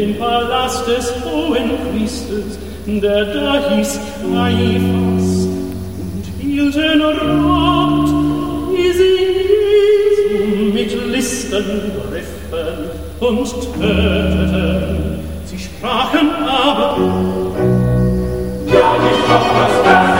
den Palast des hohen Priesters, der da hieß Kaiphas, und hielten Rat, wie sie Jesu mit Listen griffen und töteten. Sie sprachen aber, ja, ich hoffe, dass das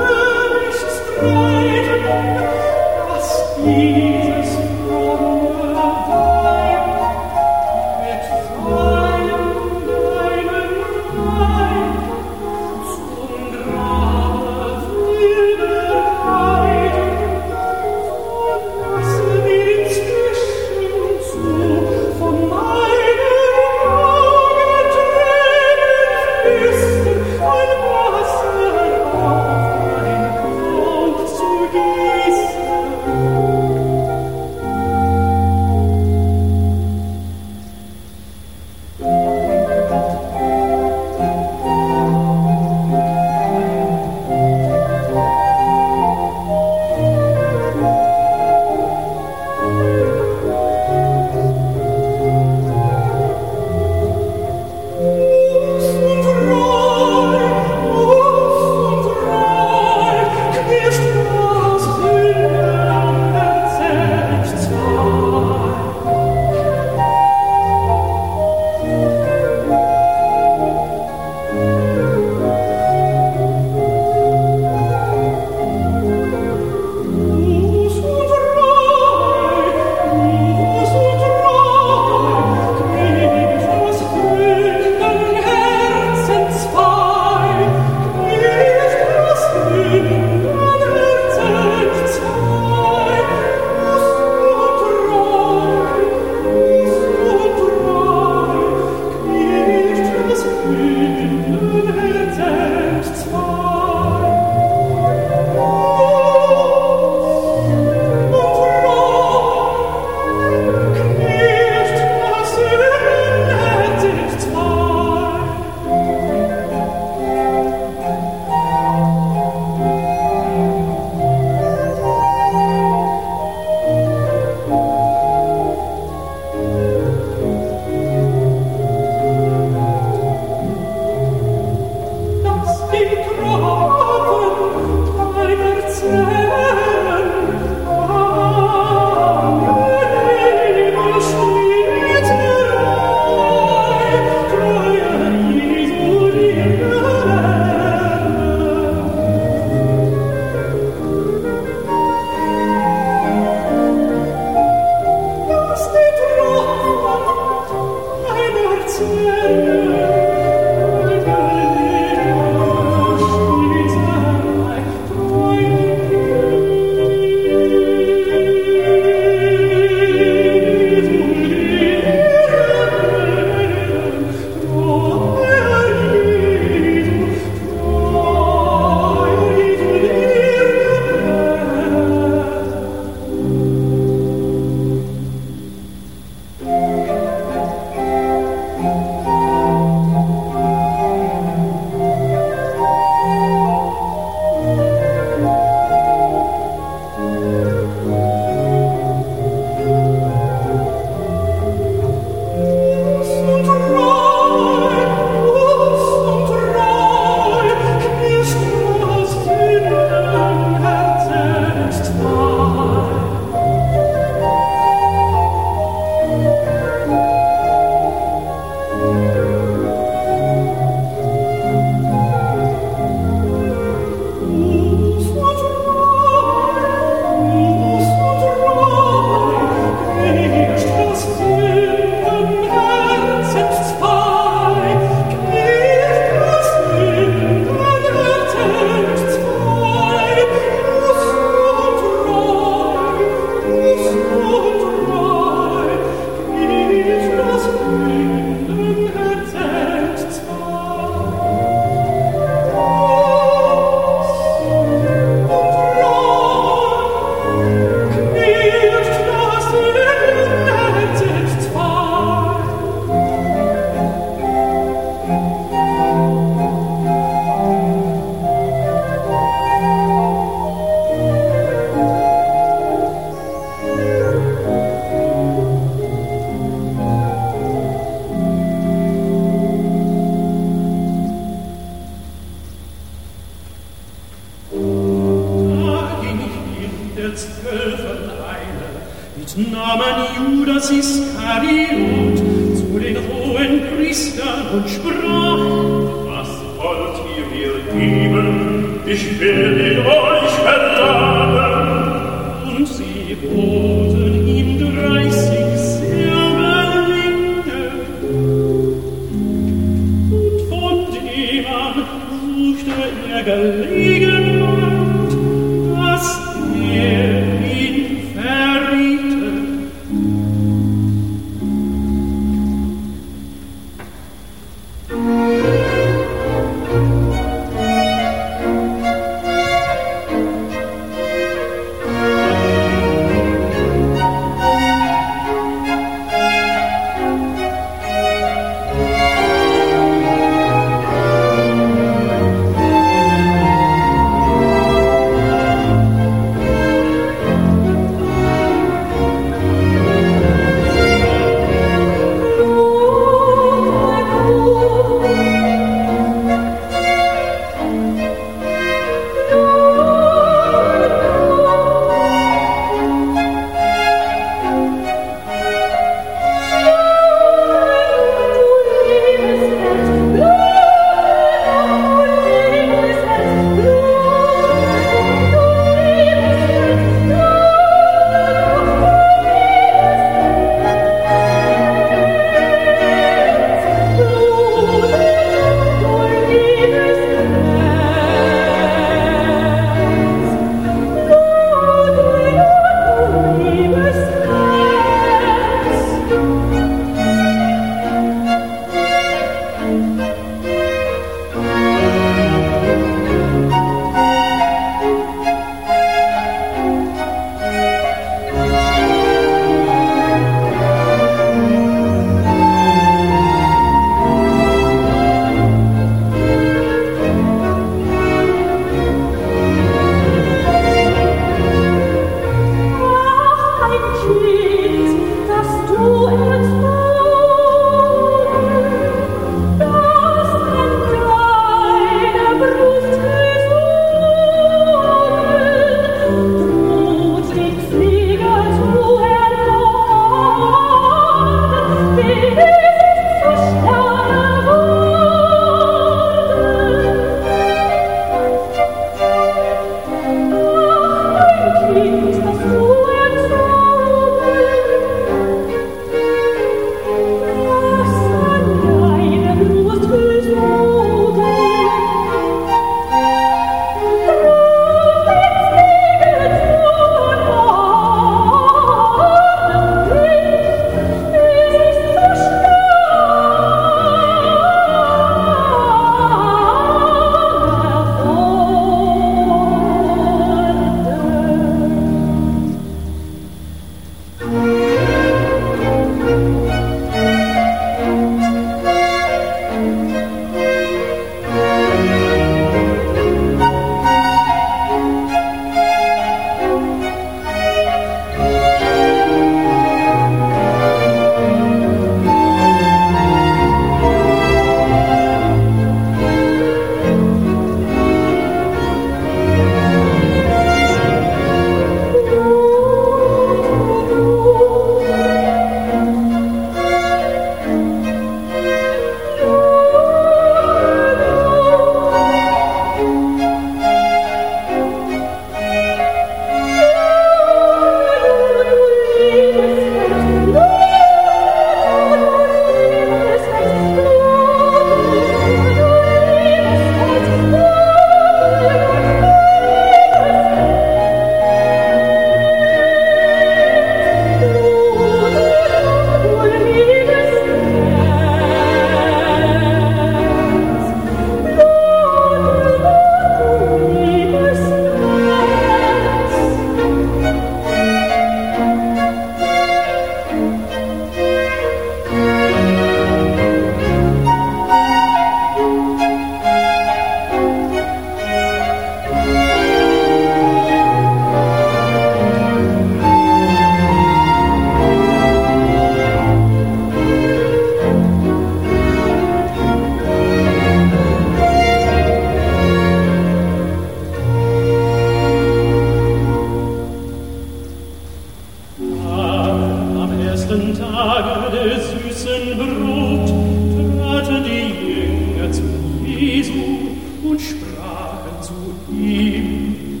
sprachen zu ihm.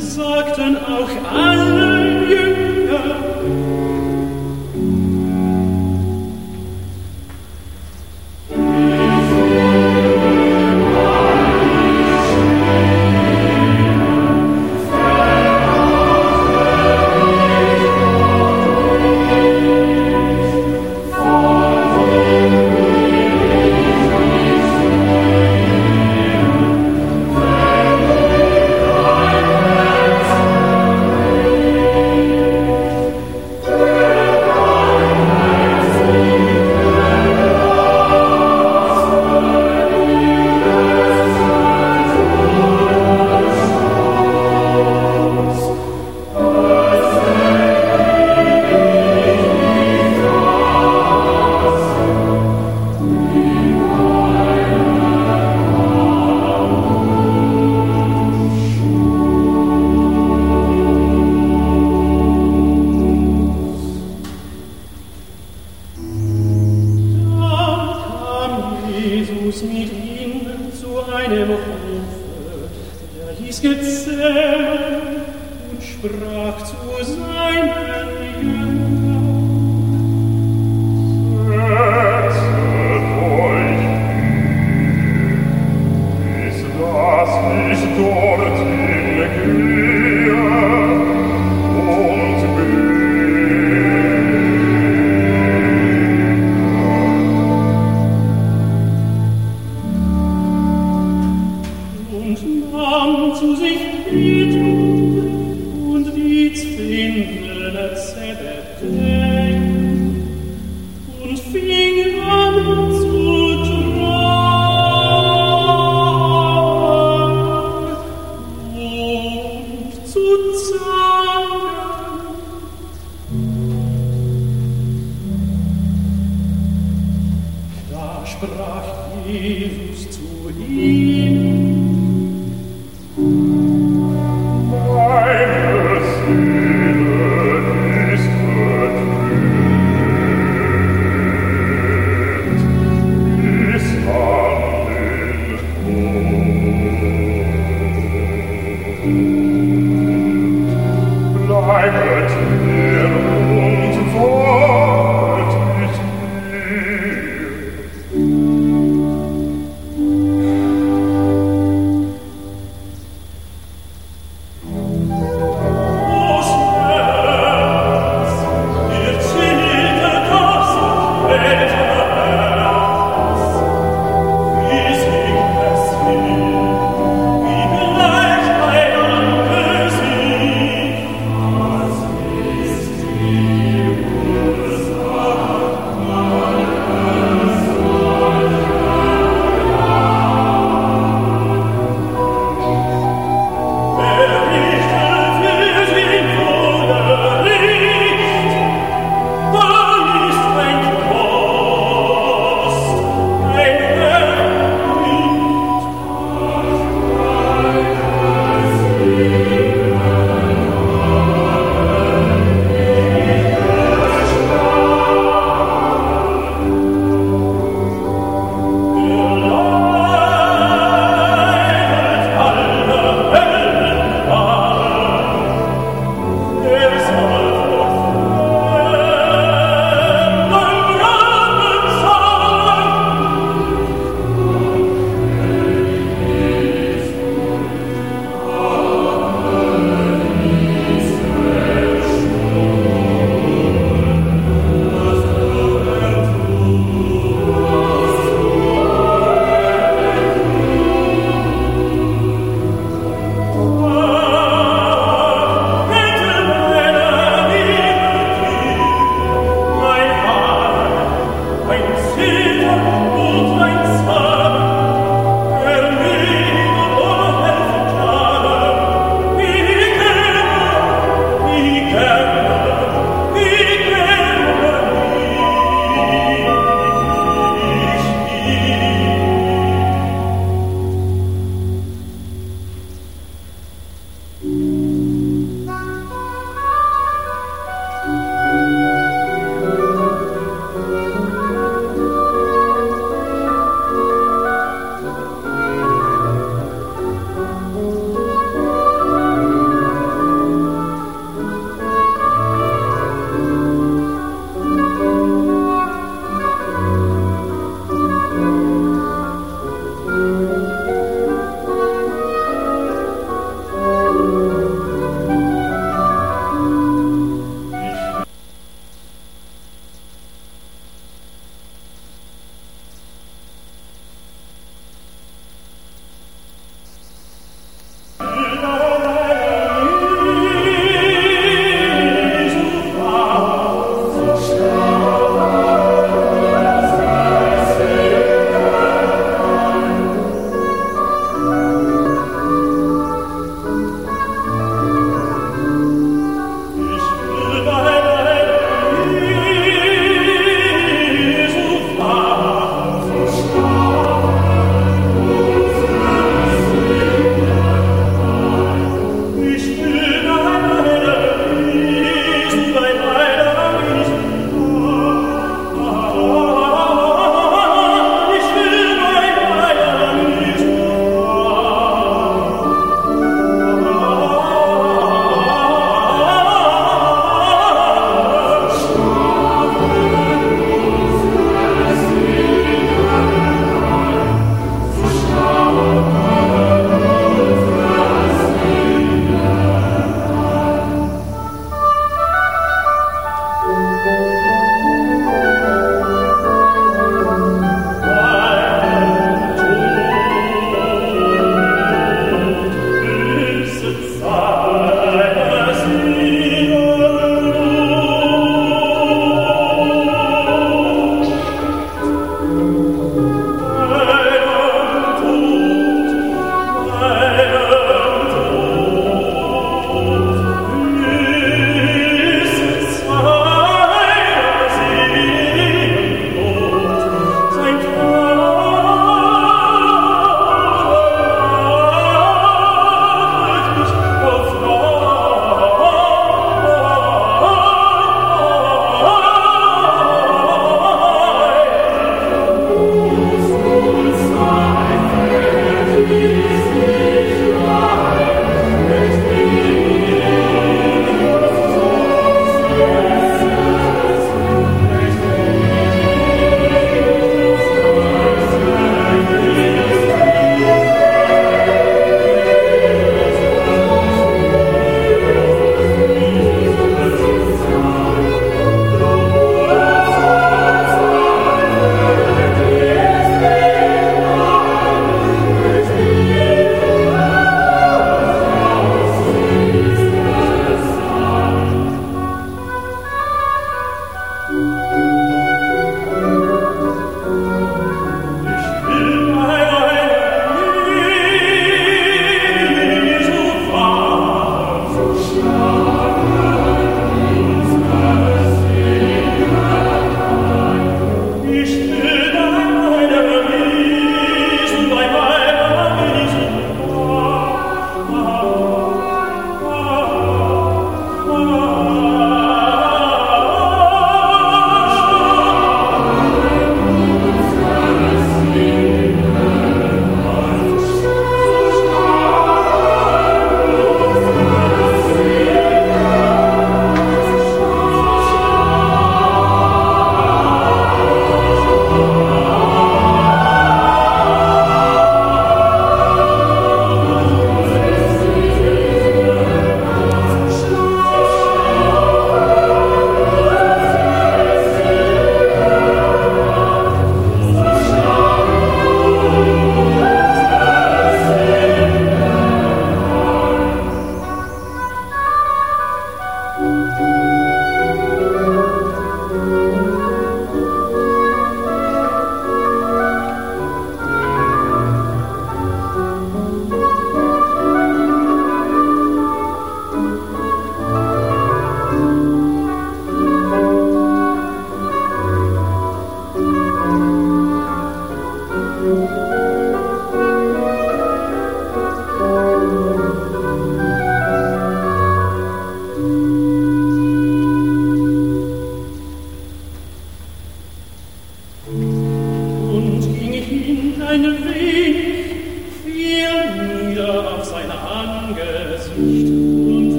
sagten auch alle, fear.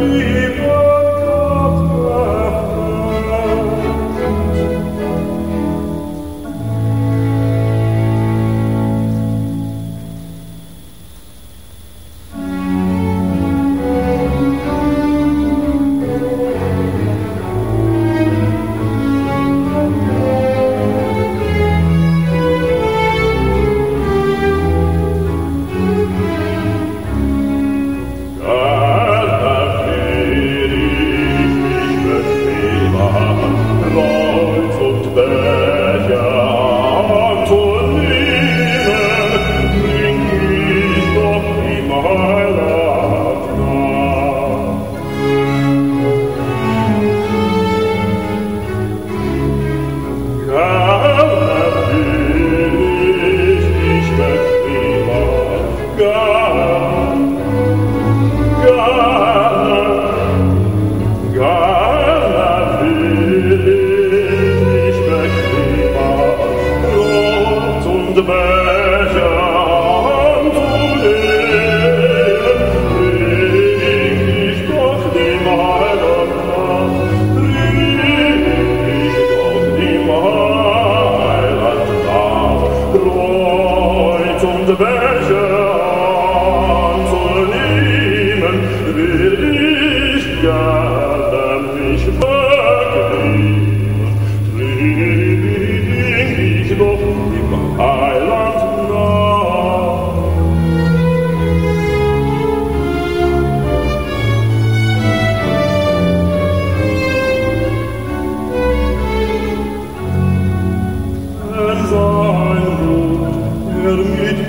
Amen.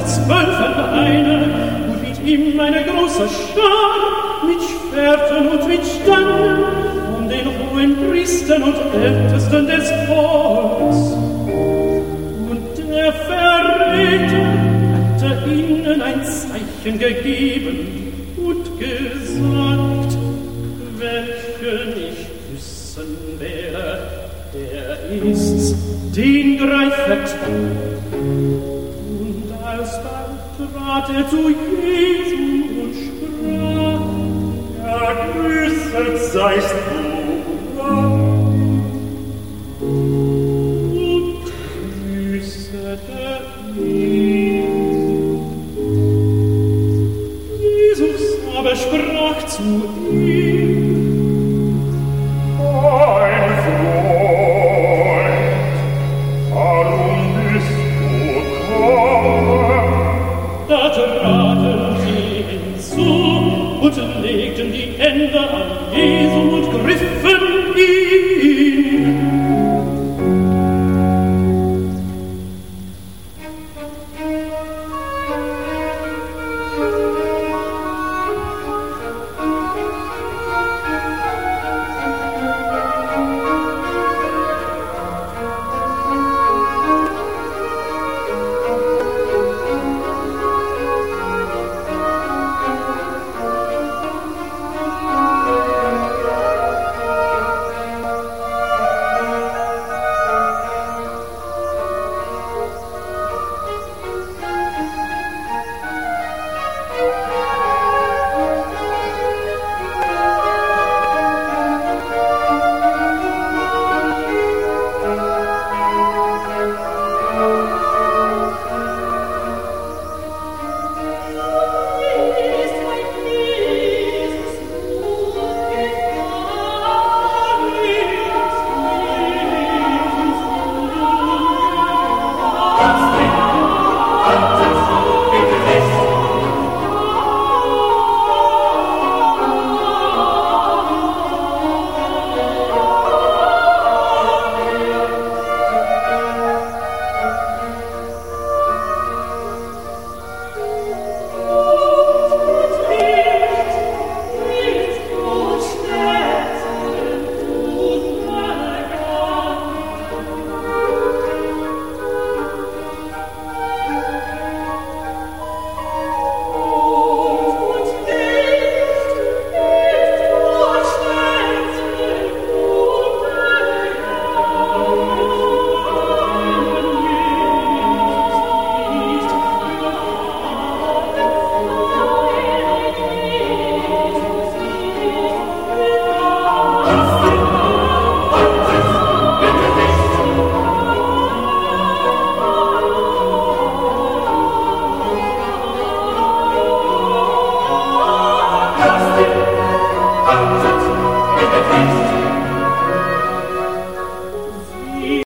ganze zwölf Vereine und mit ihm eine große Schar, mit Schwertern und mit Stangen, von den hohen Priestern und Ältesten der